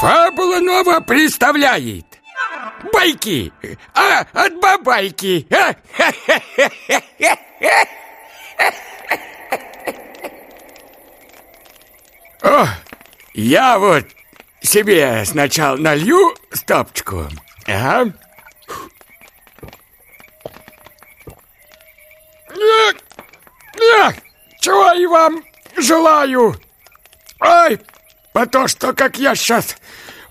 Фабула нова представляет. Байки, а от бабайки. А? О, я вот себе сначала налью стопочку. Ага. Чего и вам желаю? Ой, по то, что как я сейчас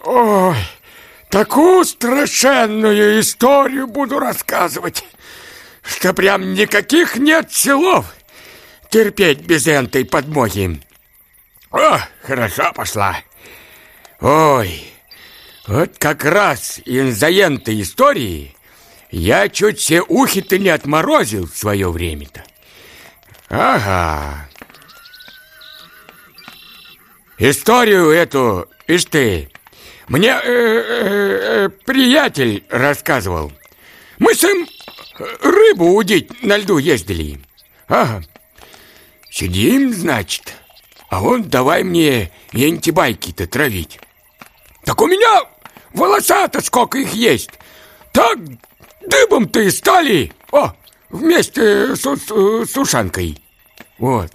Ой, такую страшенную историю буду рассказывать, что прям никаких нет силов терпеть без этой подмоги. О, хорошо пошла. Ой, вот как раз из-за этой истории я чуть все ухи-то не отморозил в свое время-то. Ага. Историю эту, ишь ты, мне э, э, э, приятель рассказывал. Мы с ним рыбу удить на льду ездили. Ага. Сидим, значит, а он давай мне антибайки-то травить. Так у меня волоса-то сколько их есть. Так дыбом-то и стали. О, вместе с, с, с ушанкой. Вот.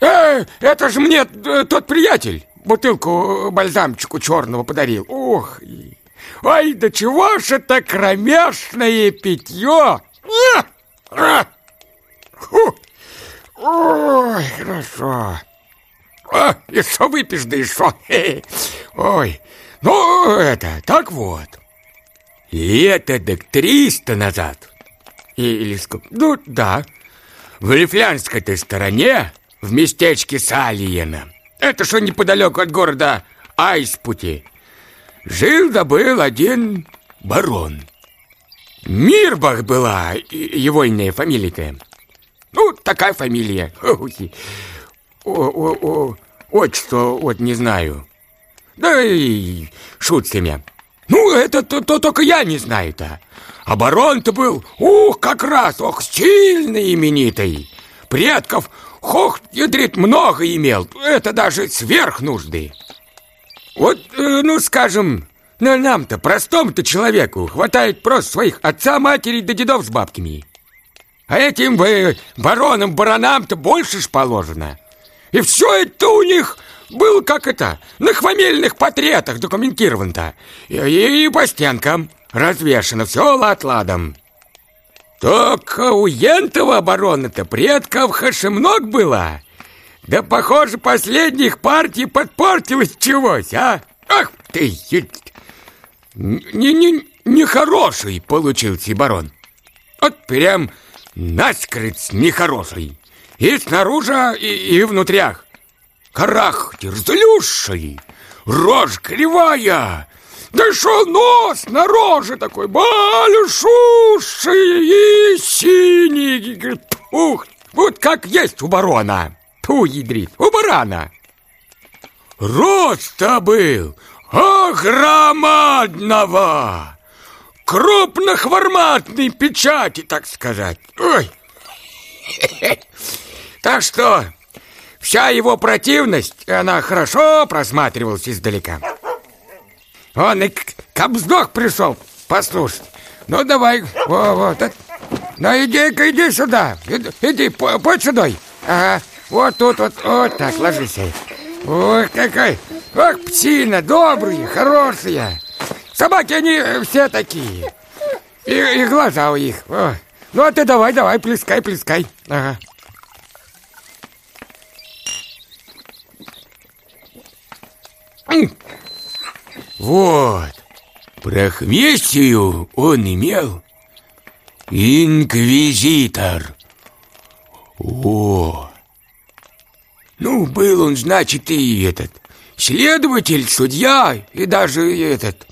Э, это же мне э, тот приятель бутылку бальзамчику черного подарил. Ох, ой, да чего ж это кромешное питье! Ой, хорошо. О, и что выпьешь, да что? Ой, ну это, так вот. Лето так триста назад. Или сколько? Ну, да. В Лифлянской-то стороне, в местечке Салиена, это что неподалеку от города Айспути. Жил да был один барон. Мирбах была его иная фамилия-то. Ну, такая фамилия. О, о, о, отчество вот не знаю. Да и шут с меня. Ну, это то, то только я не знаю-то. А барон-то был, ух, как раз, ох, сильный именитый. Предков Хох, ядрит, много имел. Это даже сверх нужды. Вот, э, ну, скажем, на нам-то, простому-то человеку, хватает просто своих отца, матери да дедов с бабками. А этим вы, баронам-баронам-то больше ж положено. И все это у них было как это, на хвамельных портретах документировано-то. И, и, и по стенкам развешено все лад-ладом. Только у ентова обороны-то предков хашемног было. Да, похоже, последних партий подпортилось чегось, а? Ах ты! Не, не, нехороший получился барон. Вот прям наскрыть нехороший. И снаружи, и, и внутрях. Характер злющий, рожь кривая, да шо нос на роже такой большущий и синий. Ух, вот как есть у барона. Ту ядрит, у барана. Роста был огромадного. Крупнохварматной печати, так сказать. Ой. Так что вся его противность, она хорошо просматривалась издалека. Он и к вздох пришел послушать. Ну, давай, во, вот. Ну, иди-ка, иди сюда. Иди, иди под сюда. Ага, вот тут, вот, вот так, ложись. Ой, какой, ох, птина, добрые, хорошие. Собаки, они все такие. И, и глаза у них. О. Ну, а ты давай, давай, плескай, плескай. Ага. Вот, прохместию он имел инквизитор. О, ну, был он, значит, и этот следователь, судья и даже этот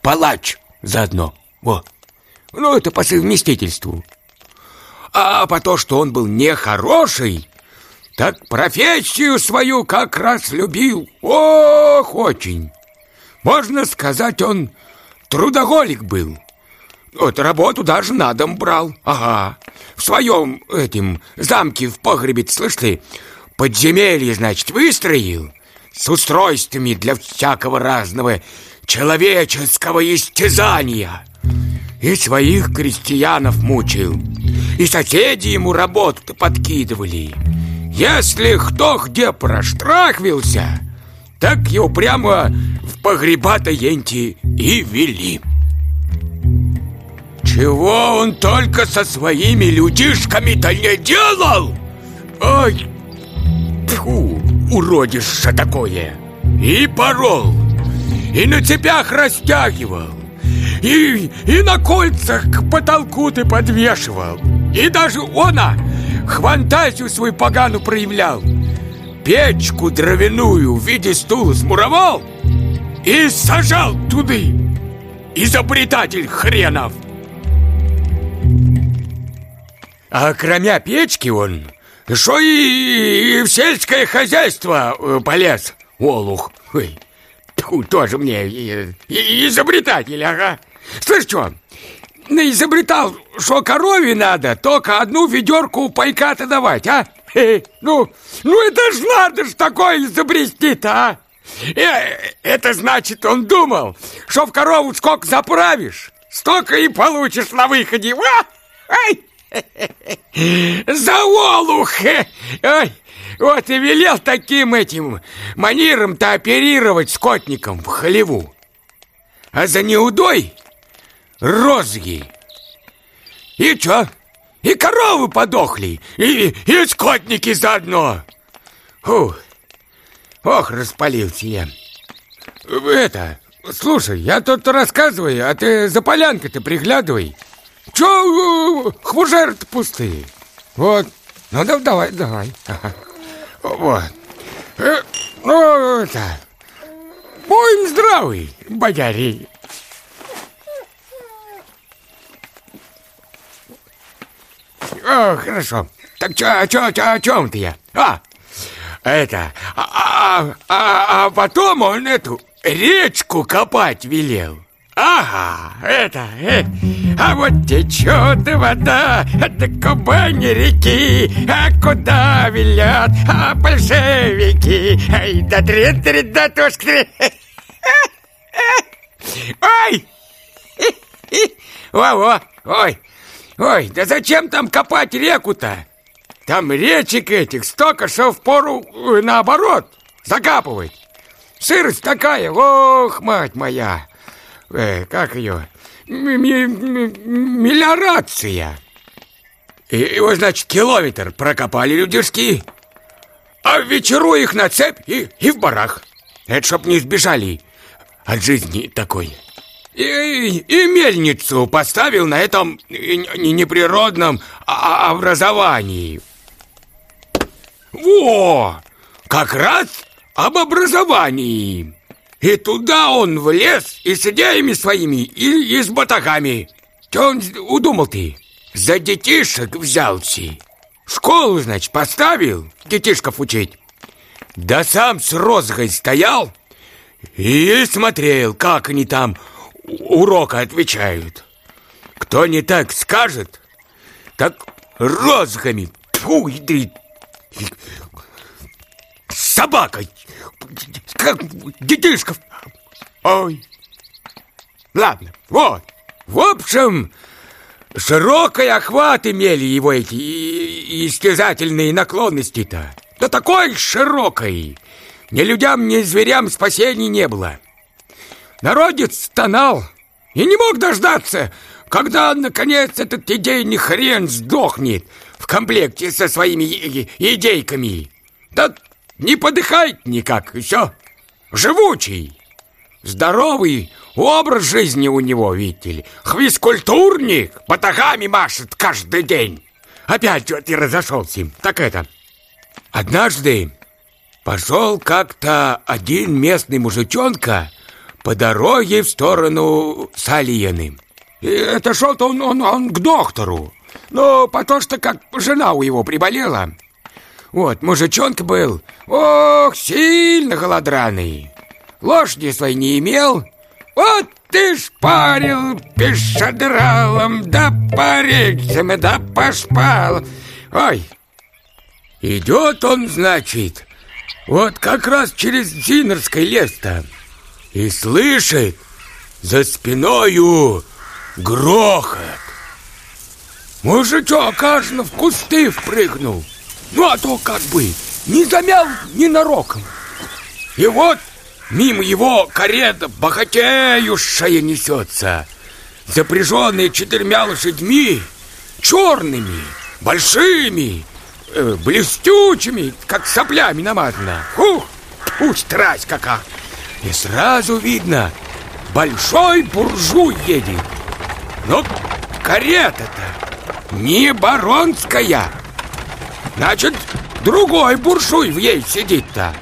палач заодно. Во. Ну, это по совместительству. А по то, что он был нехороший, так профессию свою как раз любил. Ох, очень. Можно сказать, он трудоголик был. Вот работу даже на дом брал. Ага. В своем этим замке в погребе, слышь ты, подземелье, значит, выстроил с устройствами для всякого разного человеческого истязания. И своих крестьянов мучил, и соседи ему работу подкидывали. Если кто где проштрахвился, так его прямо погреба-то енти и вели. Чего он только со своими людишками-то не делал? Ой, фу, уродище такое! И порол, и на цепях растягивал, и, и на кольцах к потолку ты подвешивал, и даже она фантазию свою погану проявлял. Печку дровяную в виде стула смуровал и сажал туды. Изобретатель хренов! А кроме печки он, что и, и в сельское хозяйство э, полез, олух. Ой, тоже мне и, и изобретатель, ага. Слышь, что, изобретал, что корове надо только одну ведерку пайка-то давать, а? Э, ну, ну это ж надо ж такое изобрести-то, а? Э, это значит, он думал, что в корову сколько заправишь, столько и получишь на выходе. А? Ай! За олух! Ой, вот и велел таким этим манером-то оперировать скотником в халеву. А за неудой розги. И чё? И коровы подохли, и, и скотники заодно. Фу, ох, распалился я. Это, слушай, я тут рассказываю, а ты за полянкой-то приглядывай. Чё хвужеры-то пустые? Вот, ну да, давай, давай. Вот. Э, ну, это... Будем здравый, бояре. О, хорошо. Так чё, чё, чё, о чем ты я? А, это... А, а, а, а потом он эту речку копать велел. Ага, это... Э, а вот течет вода до Кубани реки, а куда велят а большевики? Ай, да три, три, да тушки. Ой! Во-во, ой, Ой, да зачем там копать реку-то? Там речек этих столько, что впору э, наоборот закапывать. Сырость такая, ох, мать моя. Э, как ее? Мелиорация. И его, значит, километр прокопали людишки, а вечеру их на цепь и, и в барах. Это чтоб не сбежали от жизни такой. И, и мельницу поставил на этом неприродном а, образовании. Во! Как раз об образовании. И туда он влез и с идеями своими, и, и с батагами. Что он удумал ты? За детишек взялся. Школу, значит, поставил детишков учить. Да сам с розгой стоял и смотрел, как они там урока отвечают. Кто не так скажет, так розгами, тьфу, ядрит, собакой, как детишков. Ой, ладно, вот. В общем, широкий охват имели его эти истязательные наклонности-то. Да такой широкой. Ни людям, ни зверям спасений не было. Народец стонал и не мог дождаться, когда, наконец, этот идейный хрен сдохнет в комплекте со своими идейками. Да не подыхает никак, и все. Живучий, здоровый образ жизни у него, видите ли. Хвискультурник, батагами машет каждый день. Опять что ты разошелся. Так это, однажды пошел как-то один местный мужичонка по дороге в сторону Салиены. И это шел-то он, он, он к доктору. Но потому что как жена у его приболела. Вот, мужичонка был, ох, сильно голодраный. Лошади своей не имел. Вот ты шпарил пешедралом, да по рельсам, да по шпалам. Ой, Идет он, значит, вот как раз через Зинерский лес-то. И слышит за спиною грохот. Мужичок, кажется, в кусты впрыгнул. Ну, а то как бы не замял ни нароком. И вот мимо его карета богатеющая несется, запряженная четырьмя лошадьми, черными, большими, э, блестючими, как соплями намазана. Фух, фу, страсть какая! И сразу видно, большой буржуй едет. Но карета-то не баронская. Значит, другой буржуй в ней сидит-то.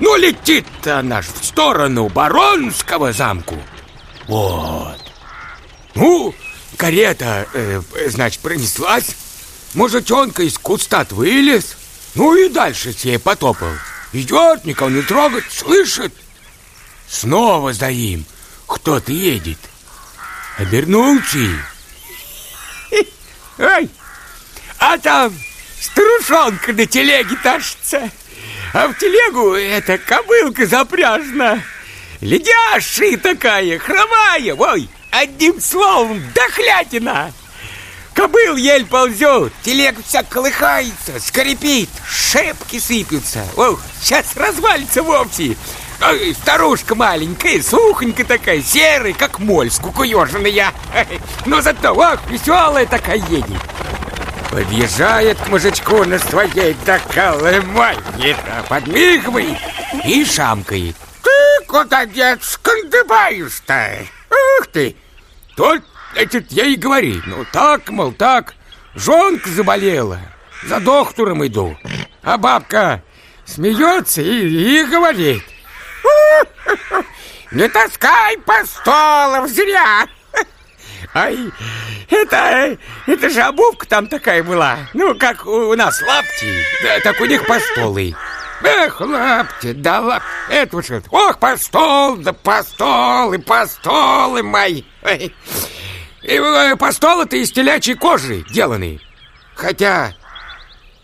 Ну, летит-то наш в сторону баронского замку. Вот. Ну, карета, э, значит, пронеслась. Мужичонка из куста вылез. Ну и дальше себе потопал. Идет, никого не трогает, слышит. Снова за им кто-то едет. Обернулся. Ой, а там старушонка на телеге тащится. А в телегу эта кобылка запряжена. Ледяшая такая, хромая. Ой, одним словом, дохлятина. Кобыл ель ползет, телега вся колыхается, скрипит, шепки сыпятся. Ох, сейчас развалится вовсе. Старушка маленькая, сухонькая такая, серая, как моль, скукуеженная. Но зато, ох, веселая такая едет. Подъезжает к мужичку на своей доколымает, подмигивает и шамкает. Ты куда, дед, скандыбаешь-то? Ух ты! Тут, значит, ей говорит, ну так, мол, так, жонка заболела, за доктором иду. А бабка смеется и, и говорит, не таскай по столам зря. Ай, это, это же обувка там такая была. Ну, как у нас лапти, так у них постолы. Эх, лапти, да лап... Это уж... Ох, постол, да постолы, постолы мои. И э, постолы-то из телячьей кожи деланы. Хотя...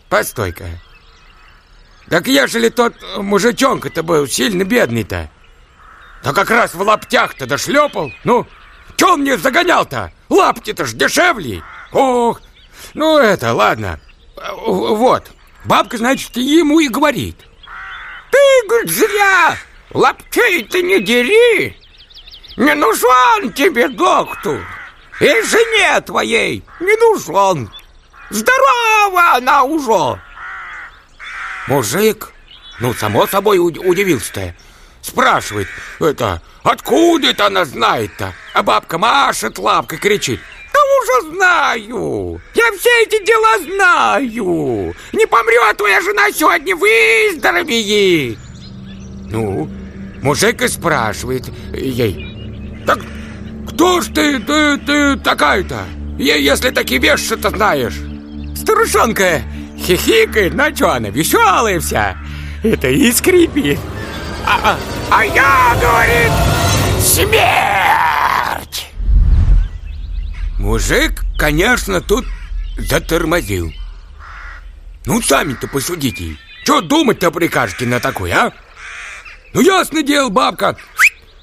Постой-ка. Так ежели тот мужичонка-то был сильно бедный-то, да как раз в лаптях-то дошлепал, ну... Че он мне загонял-то? Лапти-то ж дешевле. Ох, ну это, ладно. Вот, бабка, значит, ему и говорит. Ты, говорит, зря лаптей ты не дери. Не нужен тебе доктор. И жене твоей не нужен. Здорова она уже. Мужик, ну, само собой, удивился-то. Спрашивает, это, откуда это она знает-то? А бабка машет лапкой, кричит. Да уже знаю! Я все эти дела знаю! Не помрет твоя жена сегодня, выздоровеет! Ну, мужик и спрашивает ей. Так кто ж ты, ты, ты такая-то? Если такие вещи-то знаешь. Старушонка хихикает, ну что она, веселая вся. Это и скрипит. А, а, а я, говорит, смерть! Мужик, конечно, тут затормозил. Ну, сами-то посудите. Что думать-то прикажете на такой, а? Ну, ясно дело, бабка,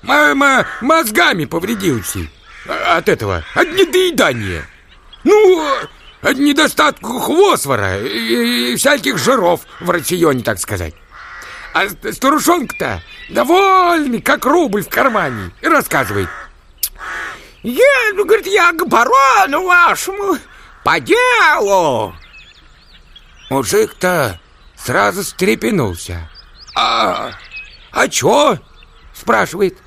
мама мозгами повредился от этого, от недоедания. Ну, от недостатка хвосфора и, всяких жиров в рационе, так сказать. А старушонка-то довольный, как рубль в кармане, и рассказывает. Еду, говорит, я к барону вашему по делу. Мужик-то сразу стрепенулся. А, а чё? Спрашивает.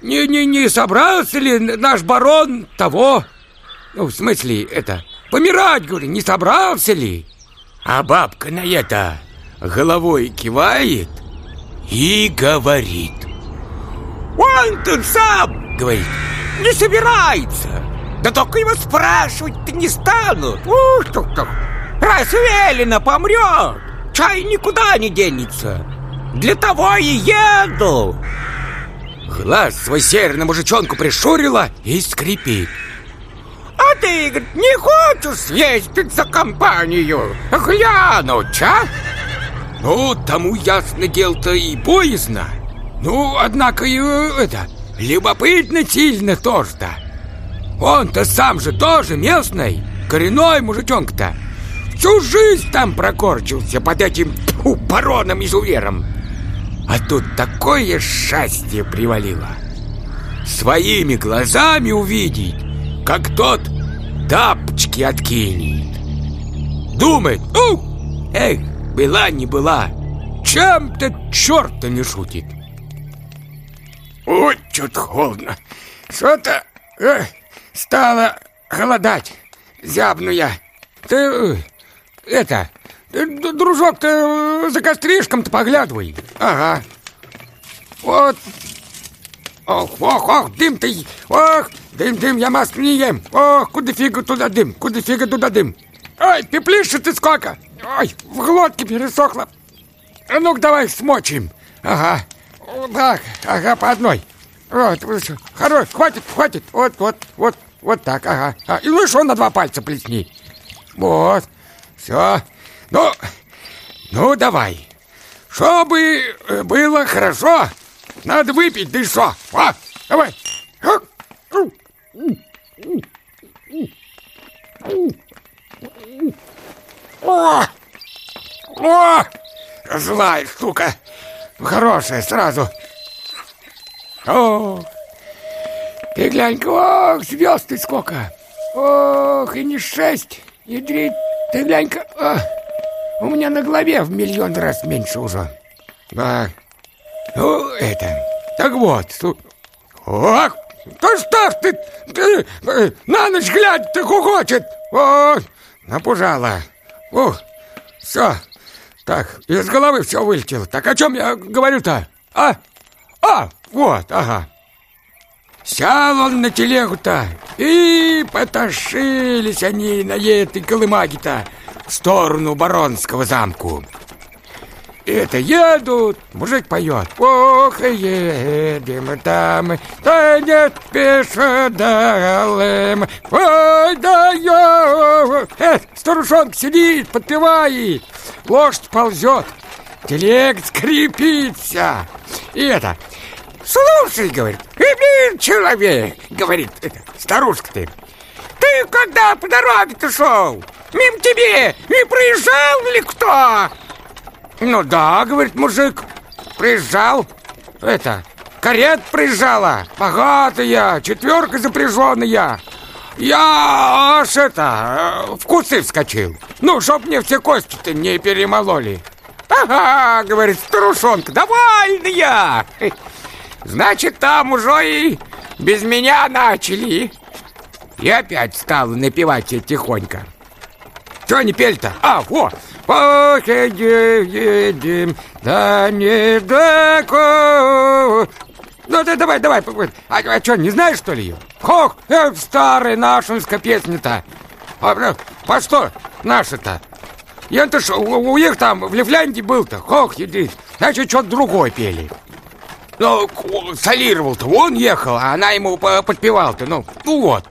Не, не, не собрался ли наш барон того? Ну, в смысле, это, помирать, говорю, не собрался ли? А бабка на это головой кивает и говорит. Он тут сам, говорит, не собирается. Да только его спрашивать-то не станут. Ух, тук, тук. Раз велено помрет, чай никуда не денется. Для того и еду. Глаз свой серый на мужичонку пришурила и скрипит. Ты говорит, не хочешь съездить за компанию? Глянуть, а? Ну, тому ясно дело-то и боязно. Ну, однако и это, любопытно сильно тоже-то. Он-то сам же тоже местный, коренной мужичонка-то. Всю жизнь там прокорчился под этим тьфу, бароном-изувером. А тут такое счастье привалило. Своими глазами увидеть, как тот тапочки откинет. Думает, ну, эх, была не была, чем-то черта не шутит. Ой, что-то холодно. Что-то э, стало холодать. Зябну я. Ты, э, это, дружок, ты за костришком-то поглядывай. Ага. Вот. Ох, ох, ох, дым ты, ох, дым, дым, я маску не ем. Ох, куда фига туда дым, куда фига туда дым. Ой, пеплиша ты сколько. Ой, в глотке пересохло. Ну-ка, давай смочим. Ага. Так, ага, по одной. Вот, хорош, хватит, хватит. Вот, вот, вот, вот так, ага. А, и ну еще на два пальца плесни. Вот, все. Ну, ну, давай. Чтобы э, было хорошо, надо выпить, да и что? А, давай. О! О! Злая штука. Хорошая сразу. О! Ты глянь-ка, ох, звезд ты сколько. Ох, и не шесть, ядрить. Ты глянь-ка, а, у меня на голове в миллион раз меньше уже. А, ну, это, так вот, ох, да что ж ты, ты на ночь глядь, ты хохочет. О, напужала. Ух, все, так, из головы все вылетело. Так о чем я говорю-то? А? А, вот, ага. Сял он на телегу-то, и поташились они на этой колымаге-то в сторону Баронского замку. Это едут, мужик поет. Ох, едем там, да нет пешедалым. Ой, да я... Э, старушонка сидит, подпевает. Лошадь ползет, телег скрипится. И это... Слушай, говорит, блин, человек, говорит это, старушка ты. Ты когда по дороге-то шел? Мимо тебе не проезжал ли кто? Ну да, говорит мужик, приезжал. Это, карет приезжала, богатая, четверка запряженная. Я аж это, в кусы вскочил. Ну, чтоб мне все кости-то не перемололи. Ага, говорит старушонка, довольная. Значит, там уже и без меня начали. И опять стала напевать тихонько. Что не пели-то? А, во! Поедем, да не далеко. Ну, ты давай, давай. А, а что, не знаешь, что ли ее? Хох, это старая нашинская песня-то. А, по что наша-то? Я-то ж у, у них там в Лифляндии был-то. Хох, иди. Значит, что-то другое пели. Ну, солировал-то, он ехал, а она ему подпевал-то, ну, ну вот.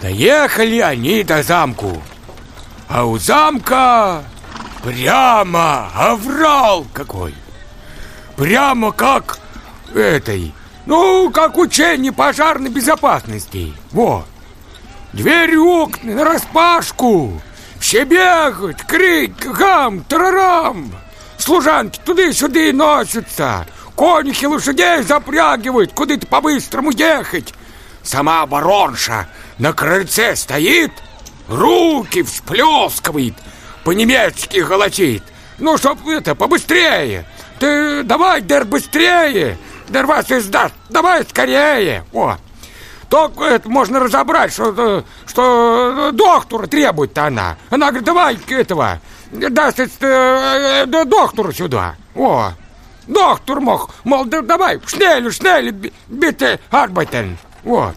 Доехали они до замку. А у замка прямо оврал какой. Прямо как этой, ну, как учение пожарной безопасности. Вот. Двери окна на распашку. Все бегают, крик, гам, тарарам. Служанки туда-сюда носятся. Конюхи лошадей запрягивают, куда-то по-быстрому ехать. Сама баронша на крыльце стоит, руки всплескивает, по-немецки голосит. Ну, чтоб это, побыстрее. Ты давай, дер, быстрее. Дер вас издаст, давай скорее. О, только это можно разобрать, что, что доктора требует-то она. Она говорит, давай этого, даст э, э, доктору сюда. О, доктор мог, мол, да, давай, шнелю, шнелю, бите, арбайтен. Вот.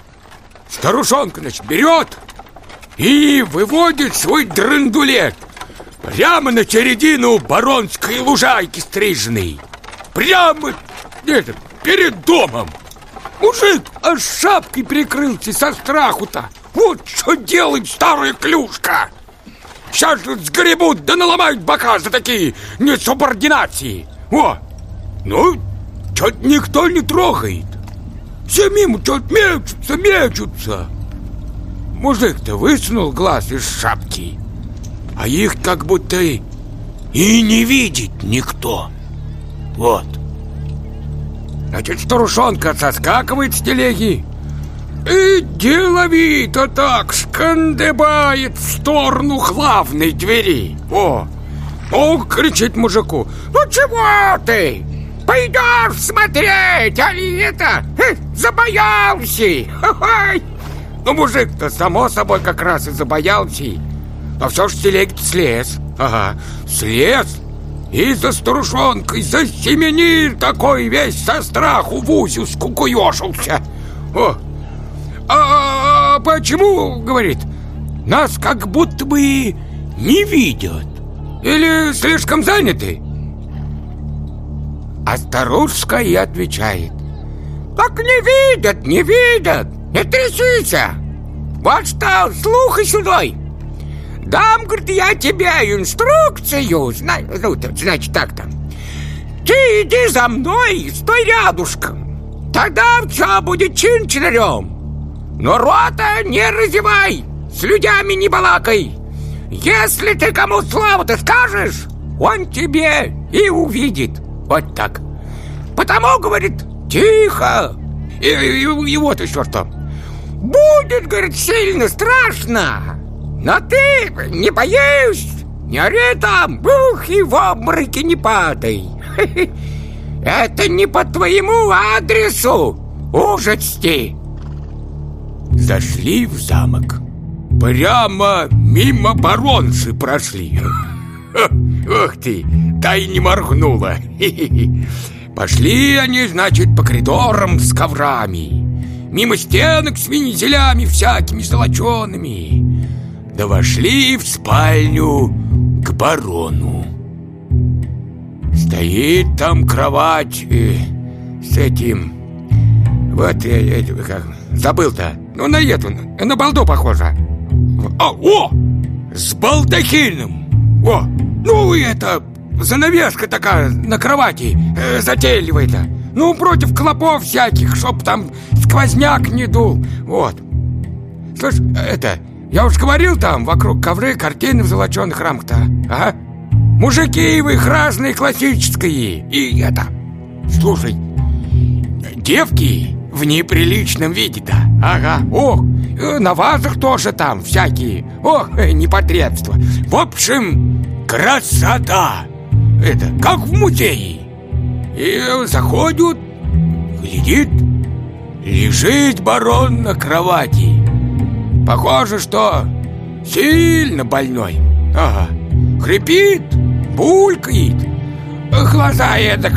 Старушонка, значит, берет и выводит свой драндулет прямо на середину баронской лужайки стрижной. Прямо это, перед домом. Мужик аж шапкой прикрылся со страху-то. Вот что делает старая клюшка! Сейчас же сгребут да наломают бока за такие несубординации. О, ну, что-то никто не трогает. Все мимо что-то мечутся, мечутся. Мужик-то высунул глаз из шапки, а их как будто и, и не видит никто. Вот. Значит, старушонка соскакивает с телеги и деловито так шкандыбает в сторону главной двери. О, ну, кричит мужику, ну чего ты? Пойдешь смотреть, а это, э, забоялся? Ха-ха! Ну, мужик-то, само собой, как раз и забоялся. А все ж телеги слез. Ага, слез. И за старушонкой засеменил такой весь со страху в узю скукуешился. О, а, а почему, говорит, нас как будто бы не видят? Или слишком заняты? А старушка и отвечает. Так не видят, не видят. Не трясися! Вот что, слухай сюда! Дам, говорит, я тебе инструкцию, ну, значит так там. Ты иди за мной, стой рядышком. Тогда все будет чин-чинарем. Но рота не разевай, с людьми не балакай. Если ты кому славу-то скажешь, он тебе и увидит. Вот так. Потому, говорит, тихо. И, и, и вот еще что. Будет, говорит, сильно страшно. Но ты не боись, не ори там, бух, и в обмороки не падай. Это не по твоему адресу, ужасти. Зашли в замок. Прямо мимо баронши прошли. Ух ты, та и не моргнула. Пошли они, значит, по коридорам с коврами мимо стенок с вензелями всякими золочеными. Да вошли в спальню к барону. Стоит там кровать э, с этим... Вот, э, э, как, забыл-то. Ну, на эту, на балду похоже. А, о! С балдахином! О! Ну, это, занавеска такая на кровати э, затейливая-то. Ну, против клопов всяких, чтоб там сквозняк не дул. Вот. Слышь, это, я уж говорил там, вокруг ковры, картины в золоченых рамках-то, ага. Мужики в их разные классические. И это, слушай, девки в неприличном виде-то. Ага, ох, на вазах тоже там всякие. Ох, непотребство. В общем, красота. Это, как в музее. И заходят, глядит, лежит барон на кровати. Похоже, что сильно больной. Ага, хрипит, булькает, глаза эдак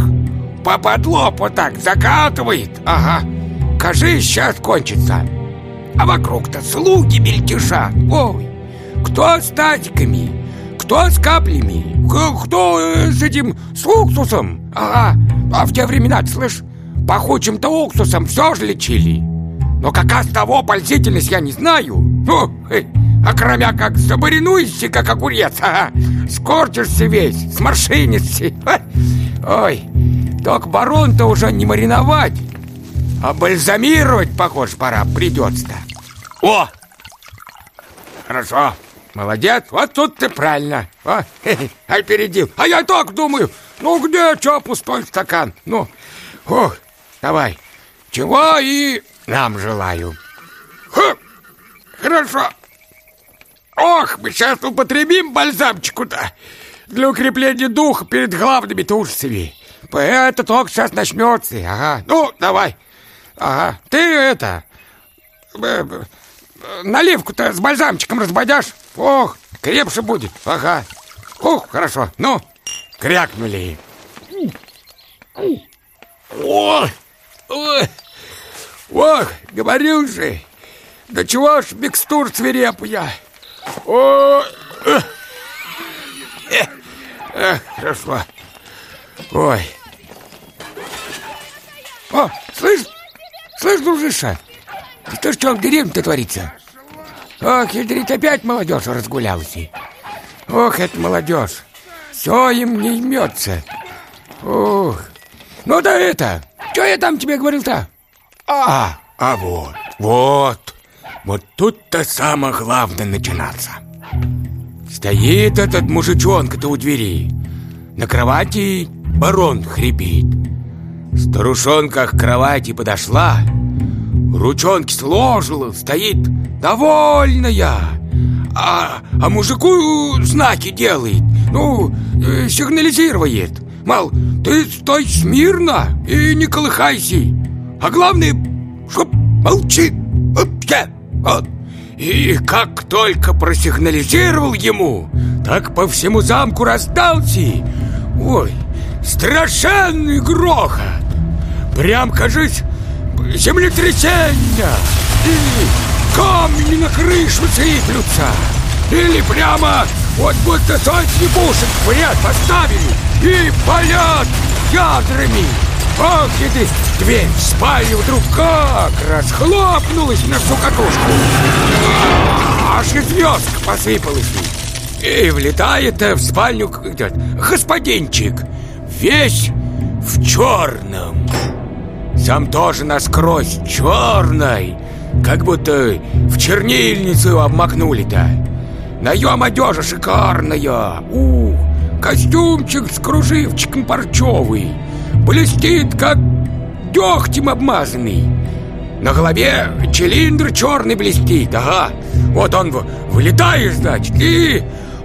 по подлопу так закатывает. Ага, кажись, сейчас кончится. А вокруг-то слуги мельтешат. Ой, кто с тазиками, кто с каплями, кто э, с этим, с уксусом. Ага, а в те времена, слышь, пахучим-то уксусом все же лечили. Но какая с того пользительность, я не знаю. Ну, а кроме как забаринуешься, как огурец, ага, скорчишься весь, сморщинишься. Ой, только барон-то уже не мариновать, а бальзамировать, похож, пора, придется-то. О! Хорошо, молодец, вот тут ты правильно. О, опередил. А я так думаю, ну где, что, пустой стакан? Ну, ох, давай. Чего и нам желаю. Ха, хорошо. Ох, мы сейчас употребим бальзамчику-то для укрепления духа перед главными ужасами. Это только сейчас начнется. Ага, ну, давай. Ага, ты это... Э, наливку-то с бальзамчиком разбодяшь? Ох, крепше будет. Ага. Ух, хорошо. Ну, крякнули. Ой, ой, ох, говорил же, да чего ж микстур свирепая. О, э, э, хорошо. Ой. О, слышь, слышь, дружиша, что, что в деревне-то творится? Ох, ядрить, опять молодежь разгулялась. Ох, это молодежь. Все им не имется. Ох. Ну да это, что я там тебе говорил-то? А, а вот, вот. Вот тут-то самое главное начинаться. Стоит этот мужичонка-то у двери. На кровати барон хрипит. Старушонка к кровати подошла, ручонки сложила, стоит довольная. А, а мужику знаки делает, ну, э, сигнализирует. Мол, ты стой смирно и не колыхайся. А главное, чтоб молчи. Вот. И как только просигнализировал ему, так по всему замку раздался. Ой, страшенный грохот. Прям, кажись, землетрясение. И камни на крышу сыплются. Или прямо вот будто сотни пушек в ряд поставили и палят ядрами. Ох, и дверь в спальню вдруг как расхлопнулась на всю катушку. Аж и звездка посыпалась. И влетает в спальню господинчик, весь в черном. Сам тоже насквозь черной, как будто в чернильницу обмакнули-то. Наем одежа шикарная. У, костюмчик с круживчиком парчевый. Блестит, как дегтем обмазанный. На голове цилиндр черный блестит, ага. Вот он вылетает, значит, и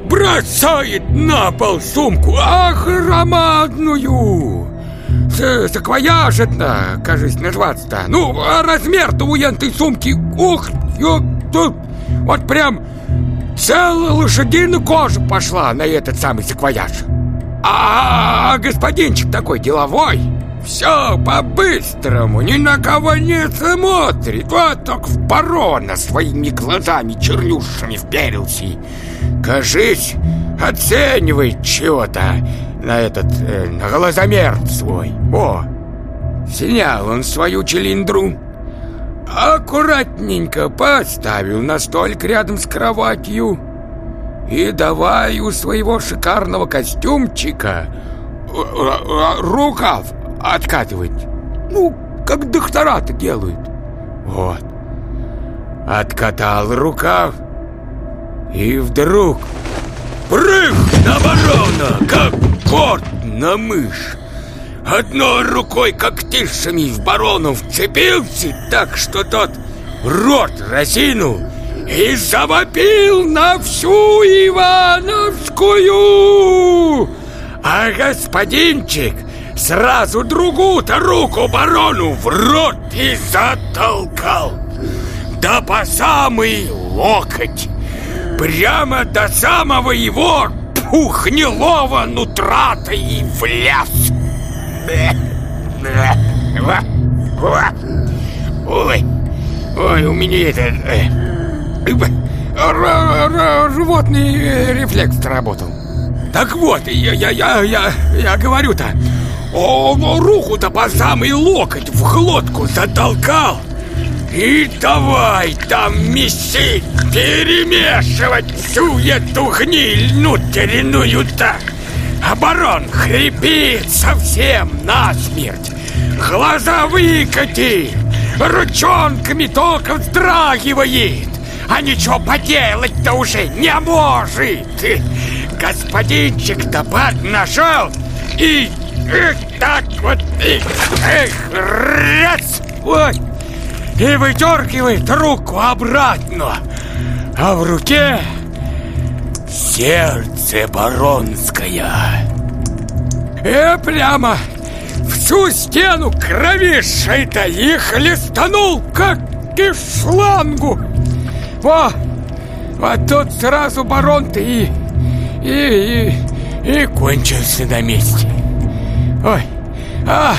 бросает на пол сумку. Ах, громадную! Саквояж это, кажется, называется-то. Ну, а размер-то у этой сумки, ух, тут вот прям целая лошадиная кожа пошла на этот самый саквояж. А, -а, -а господинчик такой деловой, все по-быстрому, ни на кого не смотрит. Вот только в барона своими глазами чернюшами вперился. Кажись, оценивает чего-то на этот, э, на глазомер свой. О, снял он свою цилиндру, аккуратненько поставил на столик рядом с кроватью и давай у своего шикарного костюмчика э, э, рукав откатывать. Ну, как доктора-то делают. Вот. Откатал рукав, и вдруг прыг на барона, как на мышь. Одной рукой когтишами в барону вцепился так, что тот рот разинул и завопил на всю Ивановскую. А господинчик сразу другую-то руку барону в рот и затолкал. Да по самый локоть, прямо до самого его пухнилого нутра-то и влез. Ой, ой, у меня это... Э, животный рефлекс работал. Так вот, я, я, я, я, я говорю-то, руку-то по самый локоть в глотку затолкал. И давай там месить, перемешивать всю эту гниль внутреннюю-то. А барон хрипит совсем насмерть. Глаза выкати, ручонками только вздрагивает. А ничего поделать-то уже не может. Господинчик-то нашел и эх, так вот и эх, раз, вот, и выдергивает руку обратно. А в руке сердце баронское. И прямо всю стену кровишей-то и хлестанул, как из шлангу. Во, вот тут сразу барон-то и, и, и, и кончился на месте. Ой, а,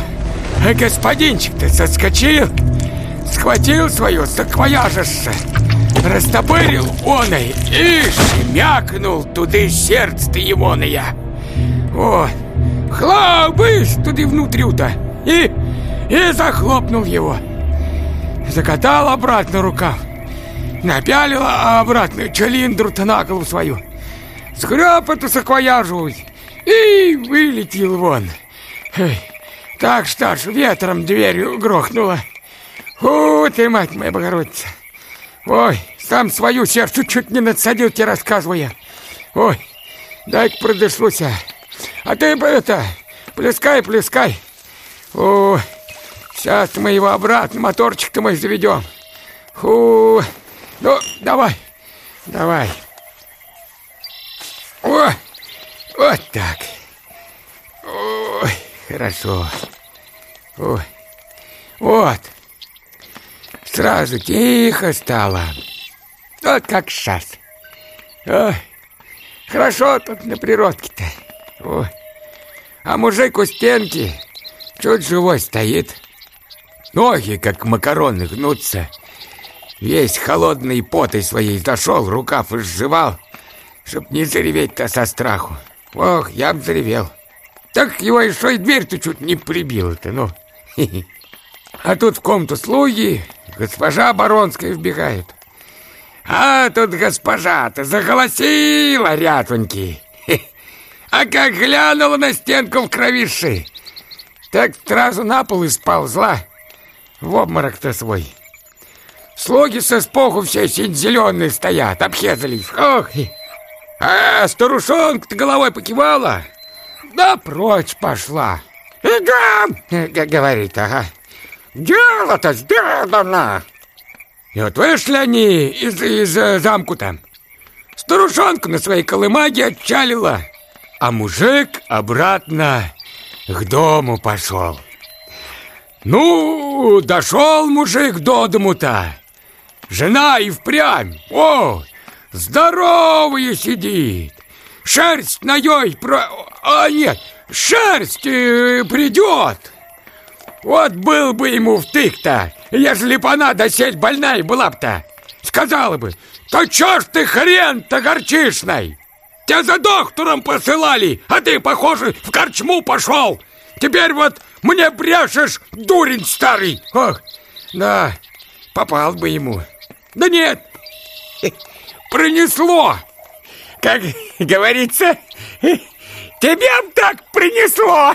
господинчик-то соскочил, схватил свое саквояжище, растопырил оной и шмякнул туды сердце-то егоное. Вот, хлобысь туды внутрю-то и, и захлопнул его. Закатал обратно рукав напялила обратно цилиндру-то на голову свою, сгреб эту саквояжу и вылетел вон. Так что аж ветром дверью грохнуло. Фу ты, мать моя Богородица! Ой, сам свою сердцу чуть не надсадил тебе, рассказывая. Ой, дай-ка продышлусь. А ты бы это, плескай, плескай. О, сейчас мы его обратно, моторчик-то мы заведем. Фу, ну, давай, давай. О, вот так. Ой, хорошо. Ой, вот. Сразу тихо стало. Вот как сейчас. Ой, хорошо тут на природке-то. А мужик у стенки чуть живой стоит. Ноги, как макароны, гнутся. Весь холодный потой своей зашел, рукав изживал, чтоб не зареветь-то со страху. Ох, я б заревел. Так его еще и дверь-то чуть не прибила-то, ну. А тут в комнату слуги, госпожа Баронская вбегает. А тут госпожа-то заголосила рятуньки. А как глянула на стенку в кровиши, так сразу на пол и сползла. В обморок-то свой. Слуги со споху все синь-зеленые стоят, обхезались. Ох! А старушонка-то головой покивала, да прочь пошла. «Идем!» — говорит, ага. «Дело-то сделано!» И вот вышли они из, из э, замку-то. Старушонка на своей колымаге отчалила, а мужик обратно к дому пошел. Ну, дошел мужик до дому-то. Жена и впрямь, о, здоровая сидит. Шерсть на ей про... А нет, шерсть э, придет. Вот был бы ему втык-то, ежели б она досель больная была б-то. Сказала бы, то чё ж ты хрен-то горчишной? Тебя за доктором посылали, а ты, похоже, в корчму пошел. Теперь вот мне брешешь, дурень старый. Ох, да, попал бы ему. Да нет, принесло. Как говорится, тебе б так принесло.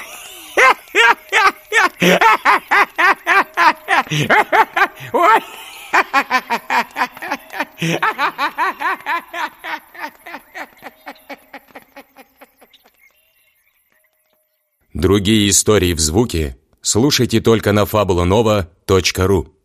Другие истории в звуке слушайте только на fabulanova.ru